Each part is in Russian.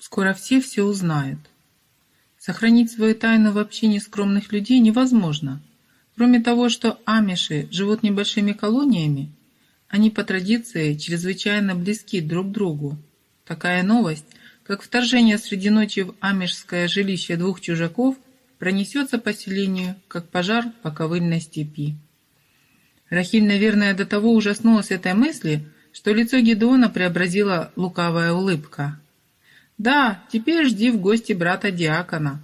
Скоро все все узнают. Сохранить свою тайну в общении скромных людей невозможно. Кроме того, что амиши живут небольшими колониями, они по традиции чрезвычайно близки друг к другу. Такая новость, как вторжение среди ночи в амишское жилище двух чужаков, пронесется по селению, как пожар по ковыльной степи. Рахиль, наверное, до того ужаснулась этой мысли, что лицо Гедеона преобразила лукавая улыбка. «Да, теперь жди в гости брата Диакона.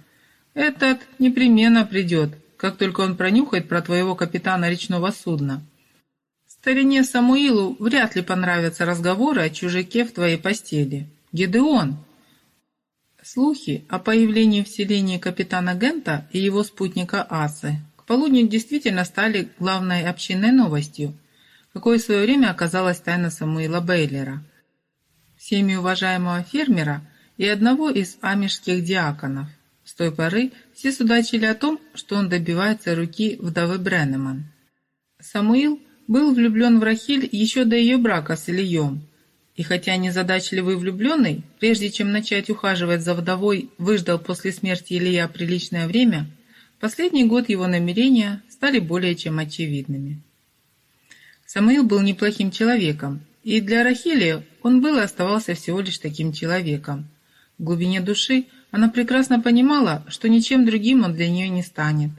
Этот непременно придет, как только он пронюхает про твоего капитана речного судна. Старине Самуилу вряд ли понравятся разговоры о чужаке в твоей постели. Гедеон!» Слухи о появлении в селении капитана Гента и его спутника Асы к полудню действительно стали главной общинной новостью, какой в свое время оказалась тайна Самуила Бейлера, всеми уважаемого фермера и одного из амишских диаконов. С той поры все судачили о том, что он добивается руки вдовы Бреннеман. Самуил был влюблен в Рахиль еще до ее брака с Ильем, и хотя незадачливый влюбленный, прежде чем начать ухаживать за вдовой, выждал после смерти Илья приличное время – Последний год его намерения стали более чем очевидными. Самуил был неплохим человеком, и для Рахили он был и оставался всего лишь таким человеком. В глубине души она прекрасно понимала, что ничем другим он для нее не станет.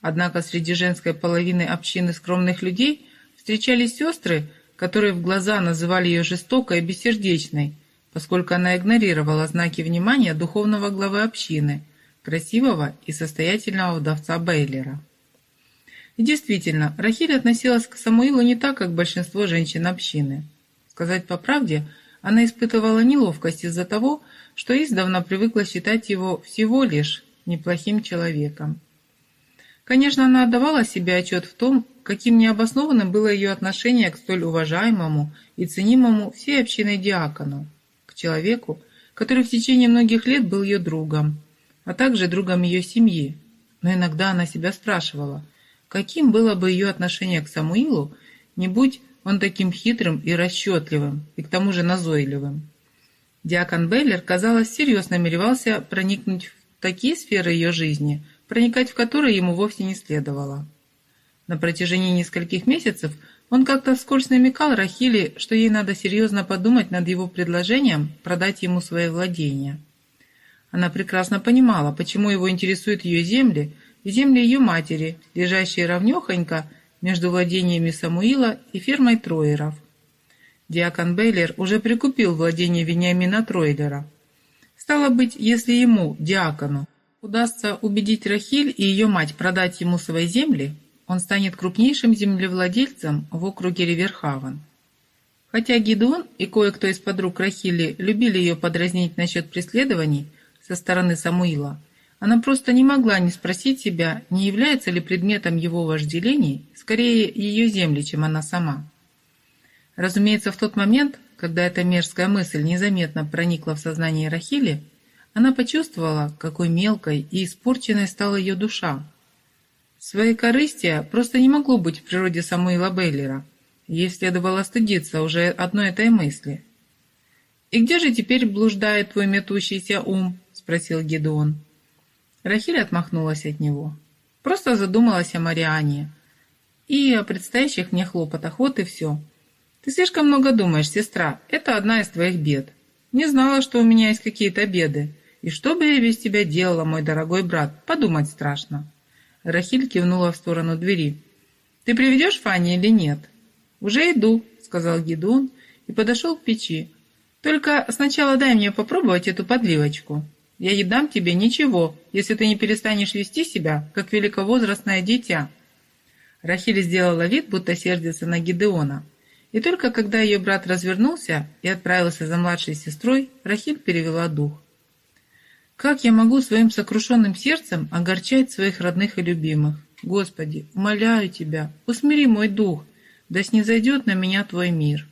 Однако среди женской половины общины скромных людей встречались сестры, которые в глаза называли ее жестокой и бессердечной, поскольку она игнорировала знаки внимания духовного главы общины – красивого и состоятельного вдовца Бейлера. И действительно, Рахиль относилась к Самуилу не так, как большинство женщин общины. Сказать по правде, она испытывала неловкость из-за того, что издавна привыкла считать его всего лишь неплохим человеком. Конечно, она отдавала себе отчет в том, каким необоснованным было ее отношение к столь уважаемому и ценимому всей общиной диакону, к человеку, который в течение многих лет был ее другом, а также другом ее семьи. Но иногда она себя спрашивала, каким было бы ее отношение к Самуилу, не будь он таким хитрым и расчетливым, и к тому же назойливым. Диакон Бейлер, казалось, всерьез намеревался проникнуть в такие сферы ее жизни, проникать в которые ему вовсе не следовало. На протяжении нескольких месяцев он как-то вскользь намекал Рахиле, что ей надо серьезно подумать над его предложением продать ему свои владения – она прекрасно понимала, почему его интересуют ее земли и земли ее матери, лежащие равнехонько между владениями Самуила и фермой Троеров. Диакон Бейлер уже прикупил владение Вениамина Тройлера. Стало быть, если ему, диакону, удастся убедить Рахиль и ее мать продать ему свои земли, он станет крупнейшим землевладельцем в округе Риверхавен. Хотя Гидеон и кое-кто из подруг Рахили любили ее подразнить насчет преследований, со стороны Самуила, она просто не могла не спросить себя, не является ли предметом его вожделений скорее ее земли, чем она сама. Разумеется, в тот момент, когда эта мерзкая мысль незаметно проникла в сознание Рахили, она почувствовала, какой мелкой и испорченной стала ее душа. Своей корыстия просто не могло быть в природе Самуила Бейлера. Ей следовало стыдиться уже одной этой мысли. «И где же теперь блуждает твой метущийся ум?» спросил Гедеон. Рахиль отмахнулась от него. Просто задумалась о Мариане и о предстоящих мне хлопотах, вот и все. Ты слишком много думаешь, сестра, это одна из твоих бед. Не знала, что у меня есть какие-то беды. И что бы я без тебя делала, мой дорогой брат, подумать страшно. Рахиль кивнула в сторону двери. «Ты приведешь Фанни или нет?» «Уже иду», — сказал Гедеон и подошел к печи. «Только сначала дай мне попробовать эту подливочку». Я не дам тебе ничего, если ты не перестанешь вести себя, как великовозрастное дитя». Рахиль сделала вид, будто сердится на Гидеона. И только когда ее брат развернулся и отправился за младшей сестрой, Рахиль перевела дух. «Как я могу своим сокрушенным сердцем огорчать своих родных и любимых? Господи, умоляю Тебя, усмири мой дух, да снизойдет на меня Твой мир».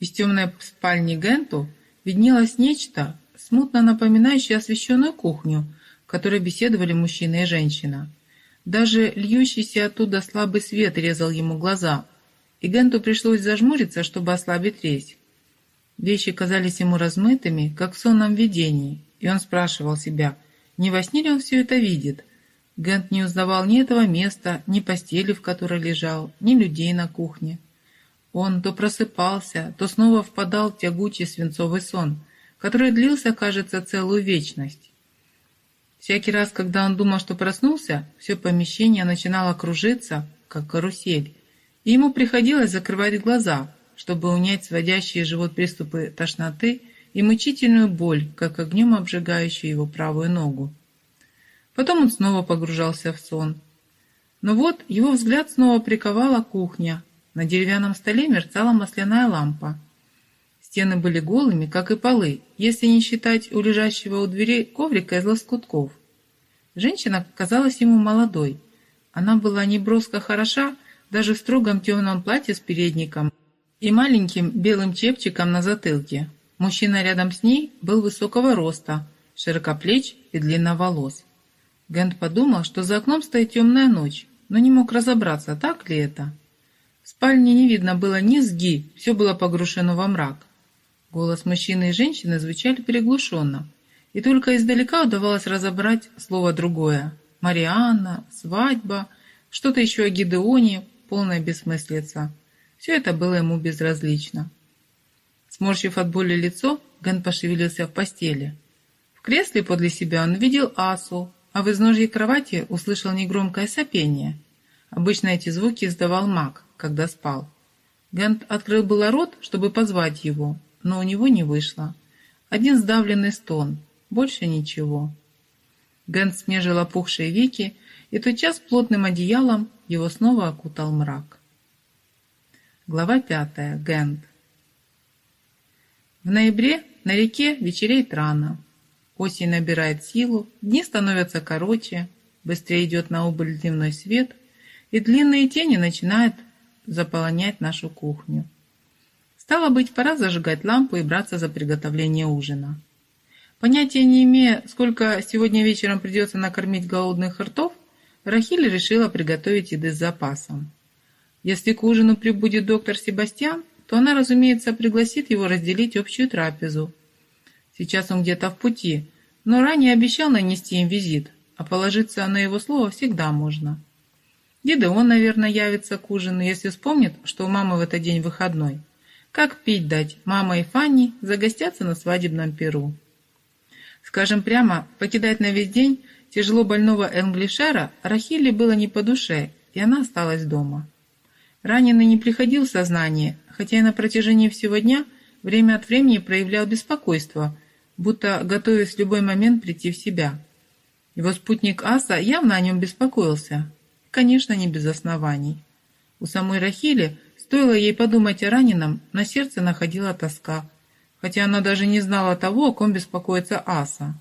Из темной спальни Генту виднелось нечто, смутно напоминающий освещенную кухню, в которой беседовали мужчина и женщина. Даже льющийся оттуда слабый свет резал ему глаза, и Генту пришлось зажмуриться, чтобы ослабить резь. Вещи казались ему размытыми, как в сонном видении, и он спрашивал себя, не во сне ли он все это видит. Гент не узнавал ни этого места, ни постели, в которой лежал, ни людей на кухне. Он то просыпался, то снова впадал в тягучий свинцовый сон, который длился, кажется, целую вечность. Всякий раз, когда он думал, что проснулся, все помещение начинало кружиться, как карусель, и ему приходилось закрывать глаза, чтобы унять сводящие живот приступы тошноты и мучительную боль, как огнем обжигающую его правую ногу. Потом он снова погружался в сон. Но вот его взгляд снова приковала кухня. На деревянном столе мерцала масляная лампа. Стены были голыми, как и полы, если не считать у лежащего у дверей коврика из лоскутков. Женщина казалась ему молодой. Она была неброско хороша, даже в строгом темном платье с передником и маленьким белым чепчиком на затылке. Мужчина рядом с ней был высокого роста, широкоплеч и длинноволос. Гент подумал, что за окном стоит темная ночь, но не мог разобраться, так ли это. В спальне не видно было ни сги, все было погрушено во мрак. Голос мужчины и женщины звучали приглушенно, и только издалека удавалось разобрать слово другое. Марианна, свадьба, что-то еще о Гидеоне, полная бессмыслица. Все это было ему безразлично. Сморщив от боли лицо, Ген пошевелился в постели. В кресле подле себя он видел Асу, а в изножье кровати услышал негромкое сопение. Обычно эти звуки издавал маг, когда спал. Гент открыл было рот, чтобы позвать его, но у него не вышло. Один сдавленный стон, больше ничего. Гент смежил опухшие веки, и тотчас плотным одеялом его снова окутал мрак. Глава пятая. Гент. В ноябре на реке вечереет рано. Осень набирает силу, дни становятся короче, быстрее идет на убыль дневной свет, и длинные тени начинают заполонять нашу кухню. Стало быть, пора зажигать лампу и браться за приготовление ужина. Понятия не имея, сколько сегодня вечером придется накормить голодных ртов, Рахиль решила приготовить еды с запасом. Если к ужину прибудет доктор Себастьян, то она, разумеется, пригласит его разделить общую трапезу. Сейчас он где-то в пути, но ранее обещал нанести им визит, а положиться на его слово всегда можно. он, наверное, явится к ужину, если вспомнит, что у мамы в этот день выходной. Как пить дать, мама и Фанни загостятся на свадебном перу. Скажем прямо, покидать на весь день тяжело больного Энглишера Рахиле было не по душе, и она осталась дома. Раненый не приходил в сознание, хотя и на протяжении всего дня время от времени проявлял беспокойство, будто готовясь в любой момент прийти в себя. Его спутник Аса явно о нем беспокоился, конечно, не без оснований. У самой Рахили, стоило ей подумать о раненом, на сердце находила тоска, хотя она даже не знала того, о ком беспокоится Аса.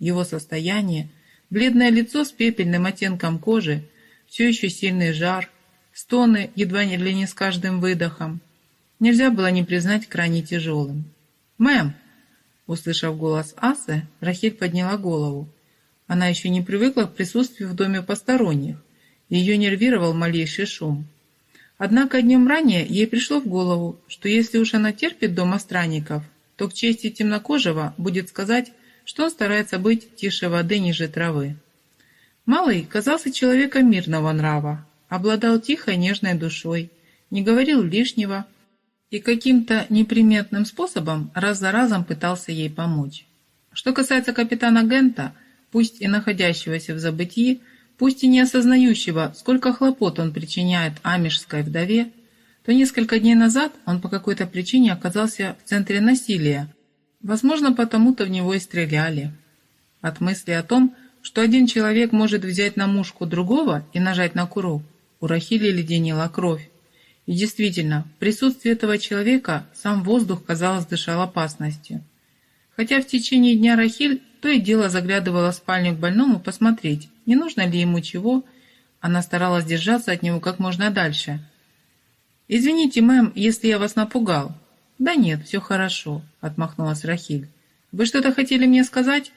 Его состояние, бледное лицо с пепельным оттенком кожи, все еще сильный жар, стоны едва не ли не с каждым выдохом. Нельзя было не признать крайне тяжелым. «Мэм!» Услышав голос Асы, Рахиль подняла голову. Она еще не привыкла к присутствию в доме посторонних. Ее нервировал малейший шум. Однако днем ранее ей пришло в голову, что если уж она терпит дома странников, то к чести темнокожего будет сказать, что он старается быть тише воды ниже травы. Малый казался человеком мирного нрава, обладал тихой нежной душой, не говорил лишнего и каким-то неприметным способом раз за разом пытался ей помочь. Что касается капитана Гента, пусть и находящегося в забытии, пусть и не осознающего, сколько хлопот он причиняет амишской вдове, то несколько дней назад он по какой-то причине оказался в центре насилия. Возможно, потому-то в него и стреляли. От мысли о том, что один человек может взять на мушку другого и нажать на курок, у Рахили леденела кровь. И действительно, в присутствии этого человека сам воздух, казалось, дышал опасностью. Хотя в течение дня Рахиль то и дело заглядывала в спальню к больному посмотреть, не нужно ли ему чего, она старалась держаться от него как можно дальше. «Извините, мэм, если я вас напугал». «Да нет, все хорошо», — отмахнулась Рахиль. «Вы что-то хотели мне сказать?»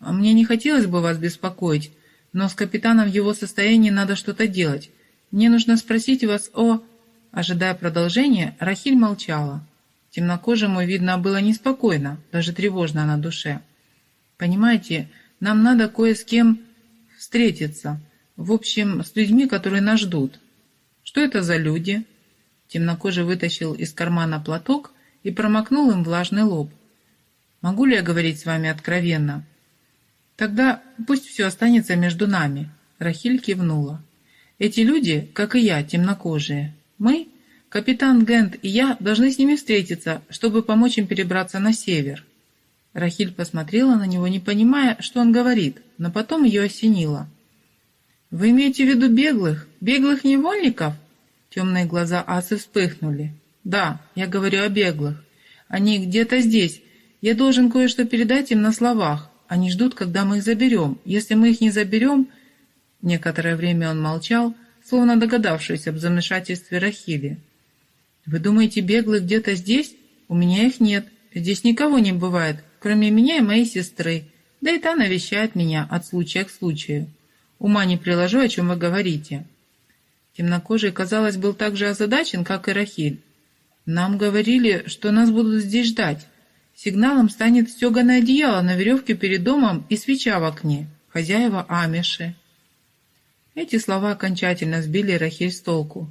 «А «Мне не хотелось бы вас беспокоить, но с капитаном в его состоянии надо что-то делать. Мне нужно спросить вас о...» Ожидая продолжения, Рахиль молчала. Темнокожему, видно, было неспокойно, даже тревожно на душе. «Понимаете, нам надо кое с кем встретиться. В общем, с людьми, которые нас ждут». «Что это за люди?» Темнокожий вытащил из кармана платок и промокнул им влажный лоб. «Могу ли я говорить с вами откровенно?» «Тогда пусть все останется между нами», — Рахиль кивнула. «Эти люди, как и я, темнокожие. Мы, капитан Гент и я, должны с ними встретиться, чтобы помочь им перебраться на север». Рахиль посмотрела на него, не понимая, что он говорит, но потом ее осенило. «Вы имеете в виду беглых? Беглых невольников?» Темные глаза Асы вспыхнули. «Да, я говорю о беглых. Они где-то здесь. Я должен кое-что передать им на словах. Они ждут, когда мы их заберем. Если мы их не заберем...» Некоторое время он молчал, словно догадавшись об замешательстве Рахили. «Вы думаете, беглые где-то здесь? У меня их нет. Здесь никого не бывает, кроме меня и моей сестры. Да и та навещает меня от случая к случаю. Ума не приложу, о чем вы говорите». Темнокожий, казалось, был так же озадачен, как и Рахиль. «Нам говорили, что нас будут здесь ждать. Сигналом станет стеганое одеяло на веревке перед домом и свеча в окне. Хозяева Амиши». Эти слова окончательно сбили Рахиль с толку.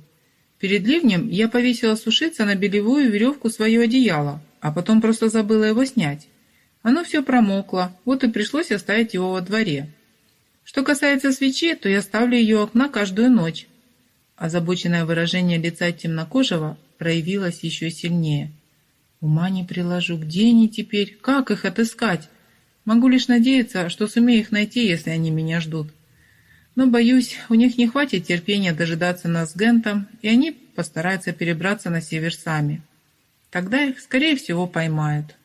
Перед ливнем я повесила сушиться на белевую веревку свое одеяло, а потом просто забыла его снять. Оно все промокло, вот и пришлось оставить его во дворе. Что касается свечи, то я ставлю ее окна каждую ночь. Озабоченное выражение лица темнокожего проявилось еще сильнее. Ума не приложу, где они теперь, как их отыскать? Могу лишь надеяться, что сумею их найти, если они меня ждут. Но, боюсь, у них не хватит терпения дожидаться нас с Гентом, и они постараются перебраться на север сами. Тогда их, скорее всего, поймают.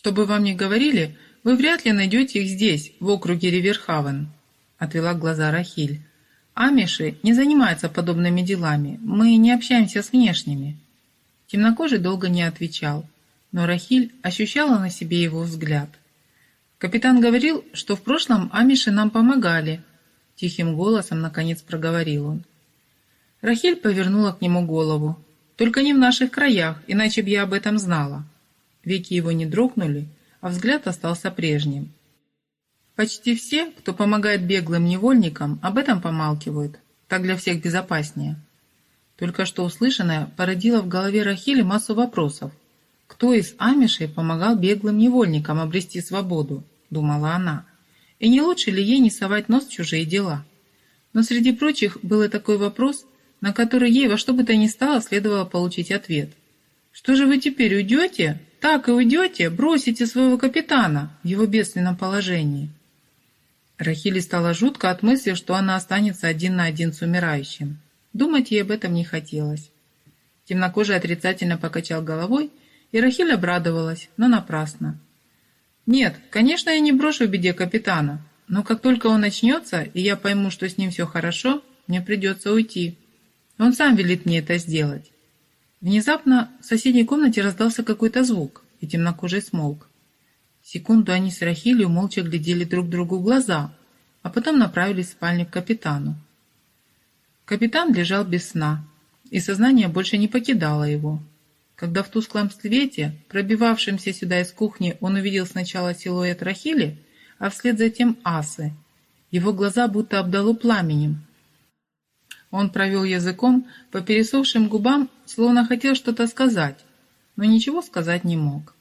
Что бы вам ни говорили, вы вряд ли найдете их здесь, в округе Риверхавен, отвела глаза Рахиль. Амиши не занимаются подобными делами, мы не общаемся с внешними. Темнокожий долго не отвечал, но Рахиль ощущала на себе его взгляд. Капитан говорил, что в прошлом амиши нам помогали, Тихим голосом, наконец, проговорил он. Рахиль повернула к нему голову. «Только не в наших краях, иначе б я об этом знала». Веки его не дрогнули, а взгляд остался прежним. Почти все, кто помогает беглым невольникам, об этом помалкивают. Так для всех безопаснее. Только что услышанное породило в голове Рахили массу вопросов. Кто из амишей помогал беглым невольникам обрести свободу, думала она. И не лучше ли ей не совать нос в чужие дела? Но среди прочих был и такой вопрос, на который ей во что бы то ни стало следовало получить ответ. «Что же вы теперь уйдете? Так и уйдете? Бросите своего капитана в его бедственном положении?» Рахиле стало жутко от мысли, что она останется один на один с умирающим. Думать ей об этом не хотелось. Темнокожий отрицательно покачал головой, и Рахиль обрадовалась, но напрасно. Нет, конечно, я не брошу в беде капитана, но как только он начнется, и я пойму, что с ним все хорошо, мне придется уйти. Он сам велит мне это сделать. Внезапно в соседней комнате раздался какой-то звук, и темнокожий смолк. Секунду они с Рахилью молча глядели друг другу в глаза, а потом направились в спальню к капитану. Капитан лежал без сна, и сознание больше не покидало его. Когда в тусклом свете, пробивавшемся сюда из кухни, он увидел сначала силуэт Рахили, а вслед за тем асы. Его глаза будто обдало пламенем. Он провел языком по пересохшим губам, словно хотел что-то сказать, но ничего сказать не мог.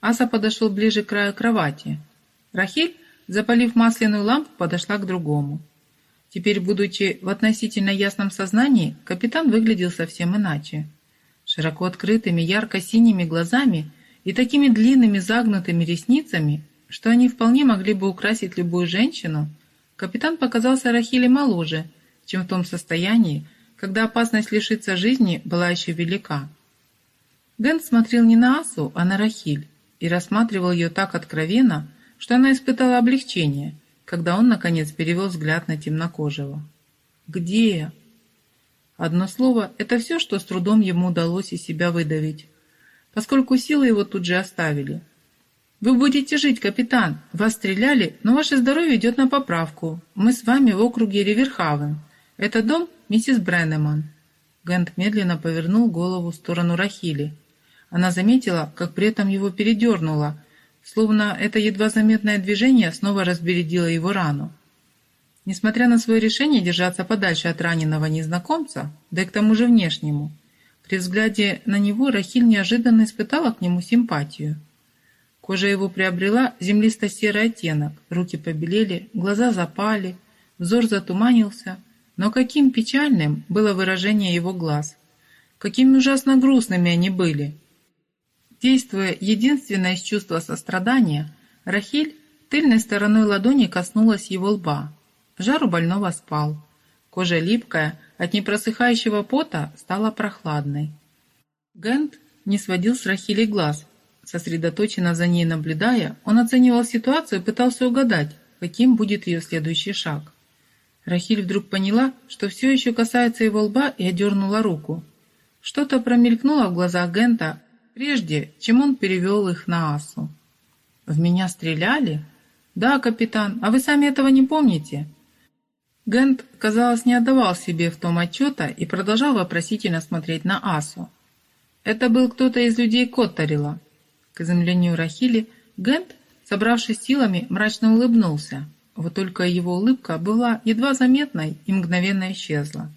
Аса подошел ближе к краю кровати. Рахиль, запалив масляную лампу, подошла к другому. Теперь, будучи в относительно ясном сознании, капитан выглядел совсем иначе широко открытыми ярко-синими глазами и такими длинными загнутыми ресницами, что они вполне могли бы украсить любую женщину, капитан показался Рахиле моложе, чем в том состоянии, когда опасность лишиться жизни была еще велика. Гэн смотрел не на Асу, а на Рахиль и рассматривал ее так откровенно, что она испытала облегчение, когда он, наконец, перевел взгляд на темнокожего. «Где?» Одно слово – это все, что с трудом ему удалось из себя выдавить, поскольку силы его тут же оставили. «Вы будете жить, капитан. Вас стреляли, но ваше здоровье идет на поправку. Мы с вами в округе Риверхавен. Это дом миссис Бреннеман». Гент медленно повернул голову в сторону Рахили. Она заметила, как при этом его передернуло, словно это едва заметное движение снова разбередило его рану. Несмотря на свое решение держаться подальше от раненого незнакомца, да и к тому же внешнему, при взгляде на него Рахиль неожиданно испытала к нему симпатию. Кожа его приобрела землисто-серый оттенок, руки побелели, глаза запали, взор затуманился, но каким печальным было выражение его глаз, какими ужасно грустными они были. Действуя единственное из чувства сострадания, Рахиль тыльной стороной ладони коснулась его лба. Жар у больного спал. Кожа липкая, от непросыхающего пота стала прохладной. Гент не сводил с Рахили глаз. Сосредоточенно за ней наблюдая, он оценивал ситуацию и пытался угадать, каким будет ее следующий шаг. Рахиль вдруг поняла, что все еще касается его лба и одернула руку. Что-то промелькнуло в глазах Гента, прежде чем он перевел их на Асу. «В меня стреляли?» «Да, капитан, а вы сами этого не помните?» Гент, казалось, не отдавал себе в том отчета и продолжал вопросительно смотреть на Асу. Это был кто-то из людей Котторила. К изумлению Рахили Гент, собравшись силами, мрачно улыбнулся. Вот только его улыбка была едва заметной и мгновенно исчезла.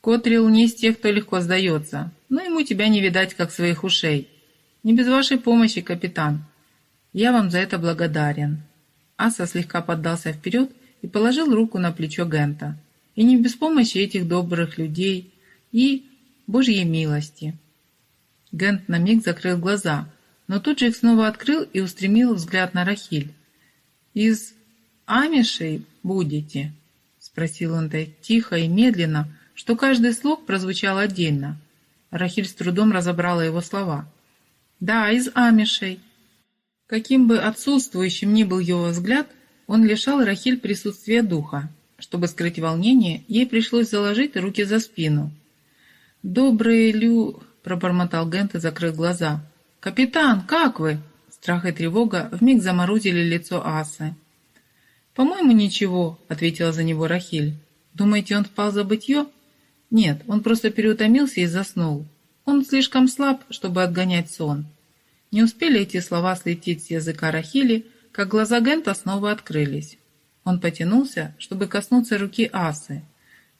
Котрил не из тех, кто легко сдается, но ему тебя не видать, как своих ушей. Не без вашей помощи, капитан. Я вам за это благодарен. Аса слегка поддался вперед и положил руку на плечо Гента. И не без помощи этих добрых людей и Божьей милости. Гент на миг закрыл глаза, но тут же их снова открыл и устремил взгляд на Рахиль. «Из амишей будете?» — спросил он так тихо и медленно, что каждый слог прозвучал отдельно. Рахиль с трудом разобрала его слова. «Да, из амишей». Каким бы отсутствующим ни был его взгляд, он лишал Рахиль присутствия духа. Чтобы скрыть волнение, ей пришлось заложить руки за спину. «Добрый Лю...» – пробормотал Гент и закрыл глаза. «Капитан, как вы?» Страх и тревога вмиг заморозили лицо Асы. «По-моему, ничего», – ответила за него Рахиль. «Думаете, он впал за бытье?» «Нет, он просто переутомился и заснул. Он слишком слаб, чтобы отгонять сон». Не успели эти слова слететь с языка Рахили – как глаза Гента снова открылись. Он потянулся, чтобы коснуться руки Асы.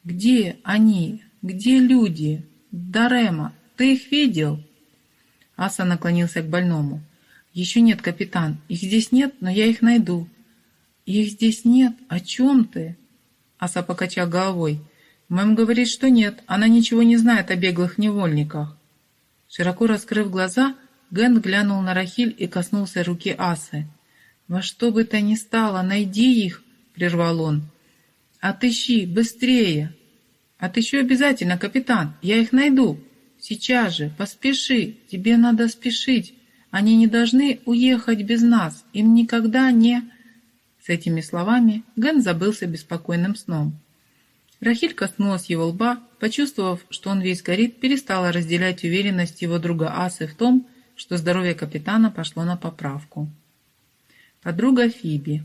«Где они? Где люди? Дарема, ты их видел?» Аса наклонился к больному. «Еще нет, капитан. Их здесь нет, но я их найду». «Их здесь нет? О чем ты?» Аса покачал головой. «Мэм говорит, что нет. Она ничего не знает о беглых невольниках». Широко раскрыв глаза, Ген глянул на Рахиль и коснулся руки Асы. «Во что бы то ни стало, найди их!» — прервал он. «Отыщи, быстрее!» «Отыщу обязательно, капитан, я их найду. Сейчас же, поспеши, тебе надо спешить. Они не должны уехать без нас, им никогда не...» С этими словами Ген забылся беспокойным сном. Рахиль коснулась его лба, почувствовав, что он весь горит, перестала разделять уверенность его друга Асы в том, что здоровье капитана пошло на поправку. Подруга Фиби.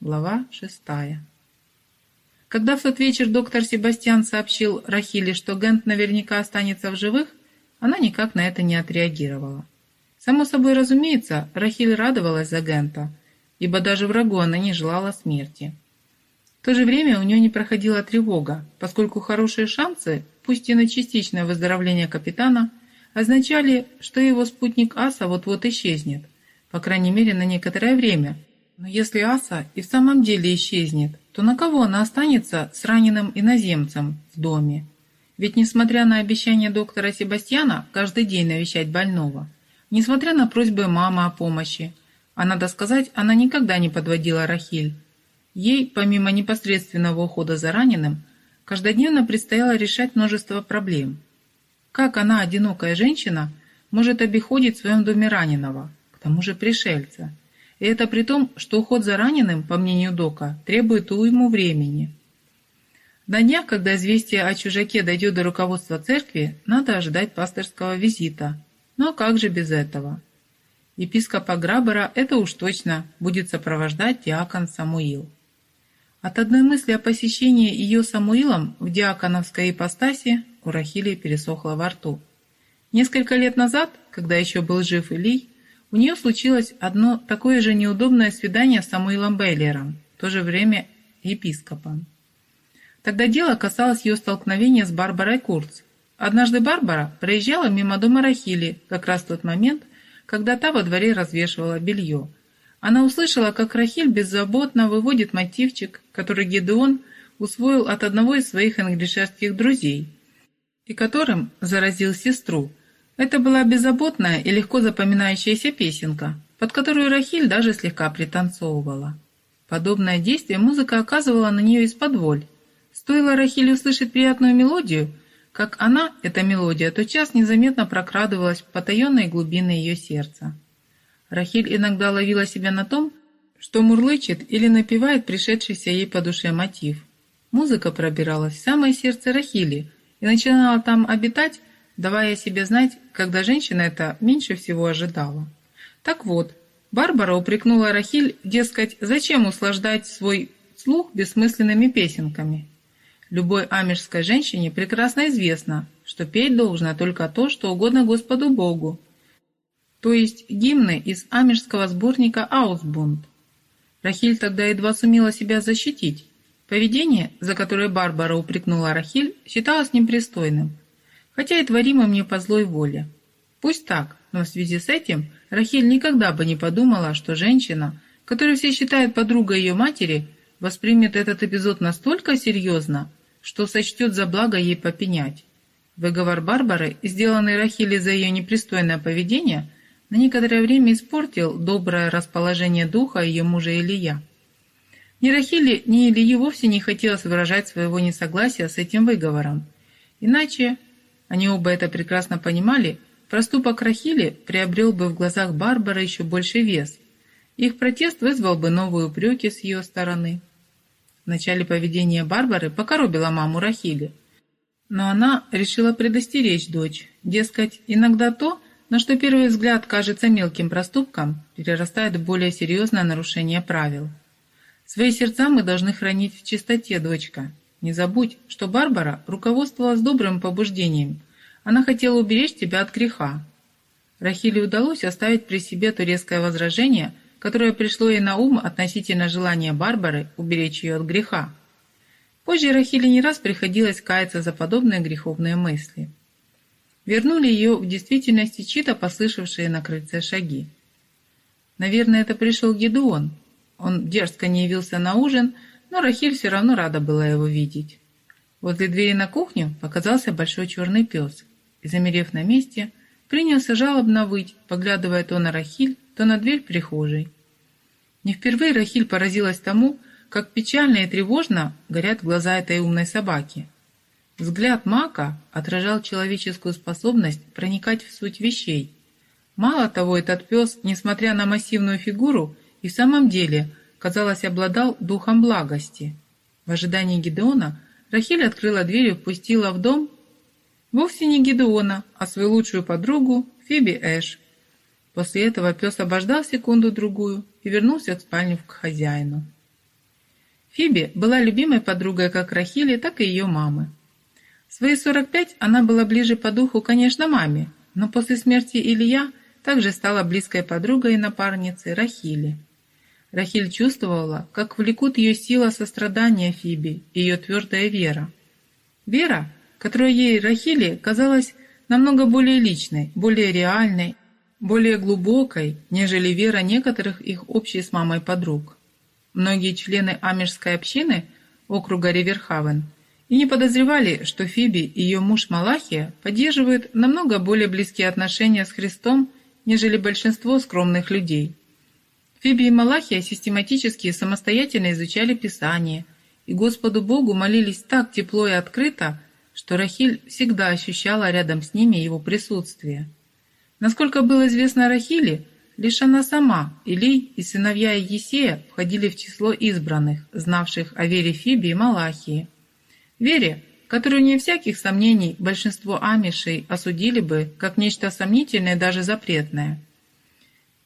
Глава шестая. Когда в тот вечер доктор Себастьян сообщил Рахиле, что Гент наверняка останется в живых, она никак на это не отреагировала. Само собой разумеется, Рахиль радовалась за Гента, ибо даже врагу она не желала смерти. В то же время у нее не проходила тревога, поскольку хорошие шансы, пусть и на частичное выздоровление капитана, означали, что его спутник Аса вот-вот исчезнет – по крайней мере на некоторое время. Но если Аса и в самом деле исчезнет, то на кого она останется с раненым иноземцем в доме? Ведь несмотря на обещание доктора Себастьяна каждый день навещать больного, несмотря на просьбы мамы о помощи, а надо сказать, она никогда не подводила Рахиль. Ей, помимо непосредственного ухода за раненым, каждодневно предстояло решать множество проблем. Как она, одинокая женщина, может обиходить в своем доме раненого? тому же пришельца. И это при том, что уход за раненым, по мнению Дока, требует уйму времени. На днях, когда известие о чужаке дойдет до руководства церкви, надо ожидать пасторского визита. Но как же без этого? Епископа Грабера это уж точно будет сопровождать диакон Самуил. От одной мысли о посещении ее Самуилом в диаконовской ипостаси у Рахили пересохло во рту. Несколько лет назад когда еще был жив Илий, у нее случилось одно такое же неудобное свидание с Самуилом Бейлером, в то же время епископом. Тогда дело касалось ее столкновения с Барбарой Курц. Однажды Барбара проезжала мимо дома Рахили как раз в тот момент, когда та во дворе развешивала белье. Она услышала, как Рахиль беззаботно выводит мотивчик, который Гедеон усвоил от одного из своих англишерских друзей, и которым заразил сестру. Это была беззаботная и легко запоминающаяся песенка, под которую Рахиль даже слегка пританцовывала. Подобное действие музыка оказывала на нее из-под воль. Стоило Рахиле услышать приятную мелодию, как она, эта мелодия, тотчас незаметно прокрадывалась в потаенные глубины ее сердца. Рахиль иногда ловила себя на том, что мурлычет или напевает пришедшийся ей по душе мотив. Музыка пробиралась в самое сердце Рахили и начинала там обитать, давая себе знать, когда женщина это меньше всего ожидала. Так вот, Барбара упрекнула Рахиль, дескать, зачем услаждать свой слух бессмысленными песенками. Любой амежской женщине прекрасно известно, что петь должна только то, что угодно Господу Богу, то есть гимны из амежского сборника «Аусбунд». Рахиль тогда едва сумела себя защитить. Поведение, за которое Барбара упрекнула Рахиль, считалось непристойным – хотя и творимым не по злой воле. Пусть так, но в связи с этим Рахиль никогда бы не подумала, что женщина, которую все считают подругой ее матери, воспримет этот эпизод настолько серьезно, что сочтет за благо ей попенять. Выговор Барбары, сделанный Рахиле за ее непристойное поведение, на некоторое время испортил доброе расположение духа ее мужа Илья. Ни Рахиле, ни Илье вовсе не хотелось выражать своего несогласия с этим выговором. Иначе они оба это прекрасно понимали, проступок Рахили приобрел бы в глазах Барбары еще больший вес. Их протест вызвал бы новые упреки с ее стороны. Начале поведение Барбары покоробило маму Рахили. Но она решила предостеречь дочь. Дескать, иногда то, на что первый взгляд кажется мелким проступком, перерастает в более серьезное нарушение правил. Свои сердца мы должны хранить в чистоте, дочка, не забудь, что Барбара руководствовалась добрым побуждением. Она хотела уберечь тебя от греха. Рахиле удалось оставить при себе то резкое возражение, которое пришло ей на ум относительно желания Барбары уберечь ее от греха. Позже Рахиле не раз приходилось каяться за подобные греховные мысли. Вернули ее в действительности чьи-то послышавшие на крыльце шаги. Наверное, это пришел Гедеон. Он дерзко не явился на ужин, но Рахиль все равно рада была его видеть. Возле двери на кухню показался большой черный пес и, замерев на месте, принялся жалобно выть, поглядывая то на Рахиль, то на дверь прихожей. Не впервые Рахиль поразилась тому, как печально и тревожно горят глаза этой умной собаки. Взгляд Мака отражал человеческую способность проникать в суть вещей. Мало того, этот пес, несмотря на массивную фигуру, и в самом деле – казалось, обладал духом благости. В ожидании Гедеона Рахиль открыла дверь и впустила в дом вовсе не Гедеона, а свою лучшую подругу Фиби Эш. После этого пес обождал секунду-другую и вернулся в спальню к хозяину. Фиби была любимой подругой как Рахили, так и ее мамы. В свои 45 она была ближе по духу, конечно, маме, но после смерти Илья также стала близкой подругой и напарницей Рахили. Рахиль чувствовала, как влекут ее сила сострадания Фиби и ее твердая вера. Вера, которая ей, Рахиле, казалась намного более личной, более реальной, более глубокой, нежели вера некоторых их общей с мамой подруг. Многие члены амежской общины округа Риверхавен и не подозревали, что Фиби и ее муж Малахия поддерживают намного более близкие отношения с Христом, нежели большинство скромных людей – Фиби и Малахия систематически и самостоятельно изучали Писание, и Господу Богу молились так тепло и открыто, что Рахиль всегда ощущала рядом с ними его присутствие. Насколько было известно Рахиле, лишь она сама, Илий и сыновья Есея входили в число избранных, знавших о вере Фиби и Малахии. Вере, которую не всяких сомнений большинство амишей осудили бы как нечто сомнительное даже запретное.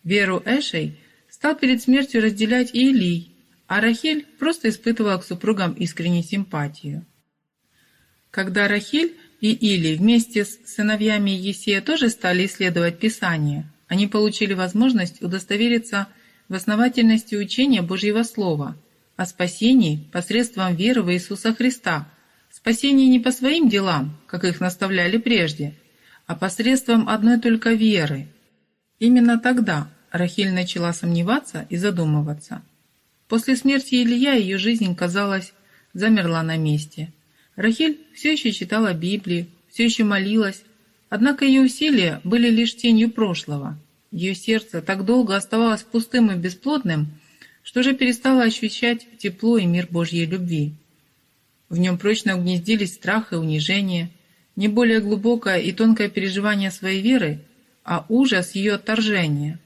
Веру Эшей – стал перед смертью разделять и Илий, а Рахиль просто испытывала к супругам искреннюю симпатию. Когда Рахиль и Или вместе с сыновьями Есея тоже стали исследовать Писание, они получили возможность удостовериться в основательности учения Божьего Слова о спасении посредством веры в Иисуса Христа, спасении не по своим делам, как их наставляли прежде, а посредством одной только веры. Именно тогда Рахиль начала сомневаться и задумываться. После смерти Илья ее жизнь, казалось, замерла на месте – Рахиль все еще читала Библию, все еще молилась, однако ее усилия были лишь тенью прошлого. Ее сердце так долго оставалось пустым и бесплодным, что же перестало ощущать тепло и мир Божьей любви. В нем прочно угнездились страх и унижение, не более глубокое и тонкое переживание своей веры, а ужас ее отторжения.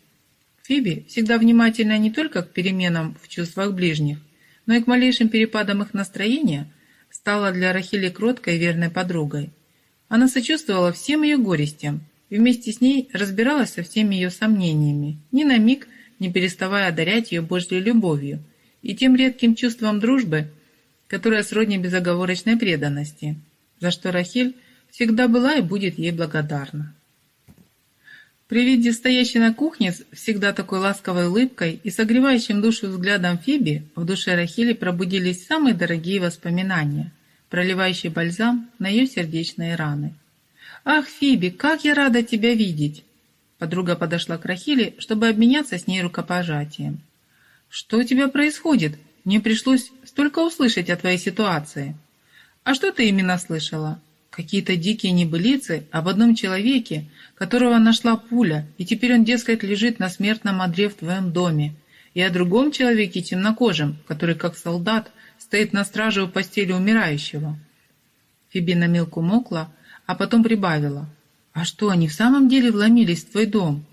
Фиби всегда внимательна не только к переменам в чувствах ближних, но и к малейшим перепадам их настроения – стала для Рахили кроткой и верной подругой. Она сочувствовала всем ее горестям и вместе с ней разбиралась со всеми ее сомнениями, ни на миг не переставая одарять ее Божьей любовью и тем редким чувством дружбы, которое сродни безоговорочной преданности, за что Рахиль всегда была и будет ей благодарна. При виде стоящей на кухне всегда такой ласковой улыбкой и согревающим душу взглядом Фиби в душе Рахили пробудились самые дорогие воспоминания, проливающие бальзам на ее сердечные раны. «Ах, Фиби, как я рада тебя видеть!» Подруга подошла к Рахиле, чтобы обменяться с ней рукопожатием. «Что у тебя происходит? Мне пришлось столько услышать о твоей ситуации». «А что ты именно слышала?» Какие-то дикие небылицы об одном человеке, которого нашла пуля, и теперь он, дескать, лежит на смертном одре в твоем доме, и о другом человеке темнокожем, который, как солдат, стоит на страже у постели умирающего. Фиби на мелку мокла, а потом прибавила. «А что, они в самом деле вломились в твой дом?»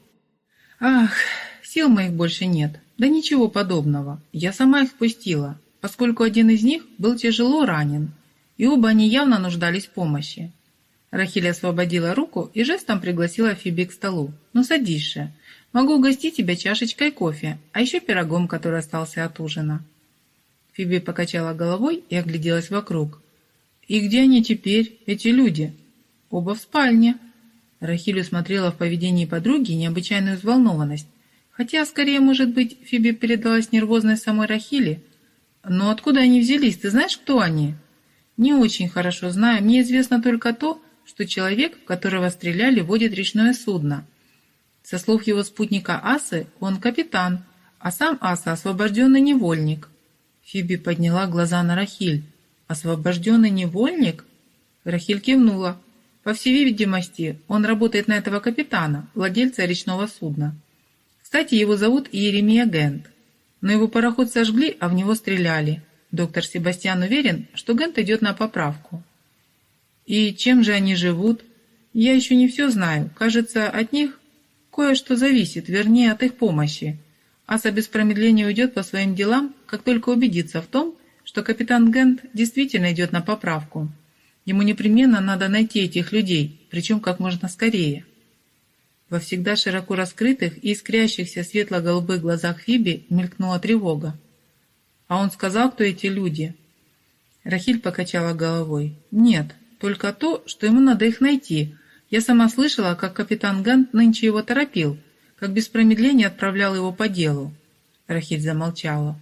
«Ах, сил моих больше нет. Да ничего подобного. Я сама их пустила, поскольку один из них был тяжело ранен, и оба они явно нуждались в помощи. Рахиль освободила руку и жестом пригласила Фиби к столу. «Ну, садись же. Могу угостить тебя чашечкой кофе, а еще пирогом, который остался от ужина». Фиби покачала головой и огляделась вокруг. «И где они теперь, эти люди?» «Оба в спальне». Рахиль усмотрела в поведении подруги необычайную взволнованность. Хотя, скорее, может быть, Фиби передалась нервозность самой Рахили. «Но откуда они взялись? Ты знаешь, кто они?» Не очень хорошо знаю. Мне известно только то, что человек, в которого стреляли, водит речное судно. Со слов его спутника Асы, он капитан, а сам Аса освобожденный невольник. Фиби подняла глаза на Рахиль. «Освобожденный невольник?» Рахиль кивнула. «По всей видимости, он работает на этого капитана, владельца речного судна. Кстати, его зовут Иеремия Гент. Но его пароход сожгли, а в него стреляли. Доктор Себастьян уверен, что Гент идет на поправку. И чем же они живут? Я еще не все знаю. Кажется, от них кое-что зависит, вернее, от их помощи. Аса без промедления уйдет по своим делам, как только убедится в том, что капитан Гент действительно идет на поправку. Ему непременно надо найти этих людей, причем как можно скорее. Во всегда широко раскрытых и искрящихся светло-голубых глазах Фиби мелькнула тревога. А он сказал, кто эти люди? Рахиль покачала головой. Нет, только то, что ему надо их найти. Я сама слышала, как капитан Гант нынче его торопил, как без промедления отправлял его по делу. Рахиль замолчала.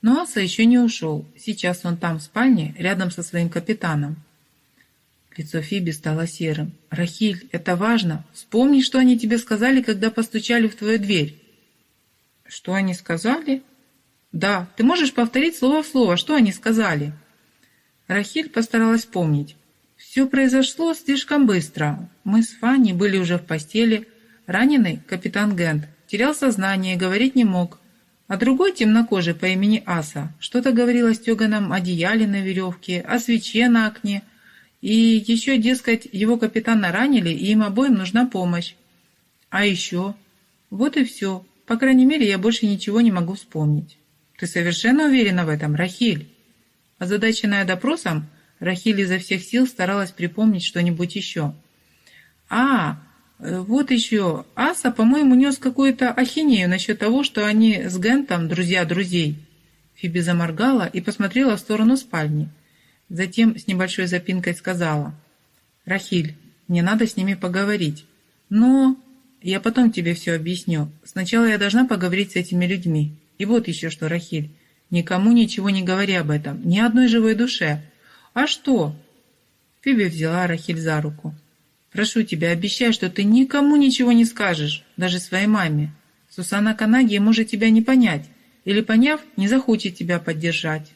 Но Аса еще не ушел. Сейчас он там, в спальне, рядом со своим капитаном. Лицо Фиби стало серым. «Рахиль, это важно. Вспомни, что они тебе сказали, когда постучали в твою дверь». «Что они сказали?» «Да, ты можешь повторить слово в слово, что они сказали?» Рахиль постаралась помнить. Все произошло слишком быстро. Мы с Фанни были уже в постели. Раненый капитан Гент терял сознание и говорить не мог. А другой темнокожий по имени Аса что-то говорил о стеганом одеяле на веревке, о свече на окне. И еще, дескать, его капитана ранили, и им обоим нужна помощь. А еще... Вот и все. По крайней мере, я больше ничего не могу вспомнить. Ты совершенно уверена в этом, Рахиль? Озадаченная допросом, Рахиль изо всех сил старалась припомнить что-нибудь еще. А, э, вот еще. Аса, по-моему, нес какую-то ахинею насчет того, что они с Гентом друзья друзей. Фиби заморгала и посмотрела в сторону спальни. Затем с небольшой запинкой сказала. Рахиль, мне надо с ними поговорить. Но я потом тебе все объясню. Сначала я должна поговорить с этими людьми. И вот еще что, Рахиль, никому ничего не говори об этом, ни одной живой душе. А что? Фиби взяла Рахиль за руку. Прошу тебя, обещай, что ты никому ничего не скажешь, даже своей маме. Сусана Канаги может тебя не понять, или поняв, не захочет тебя поддержать.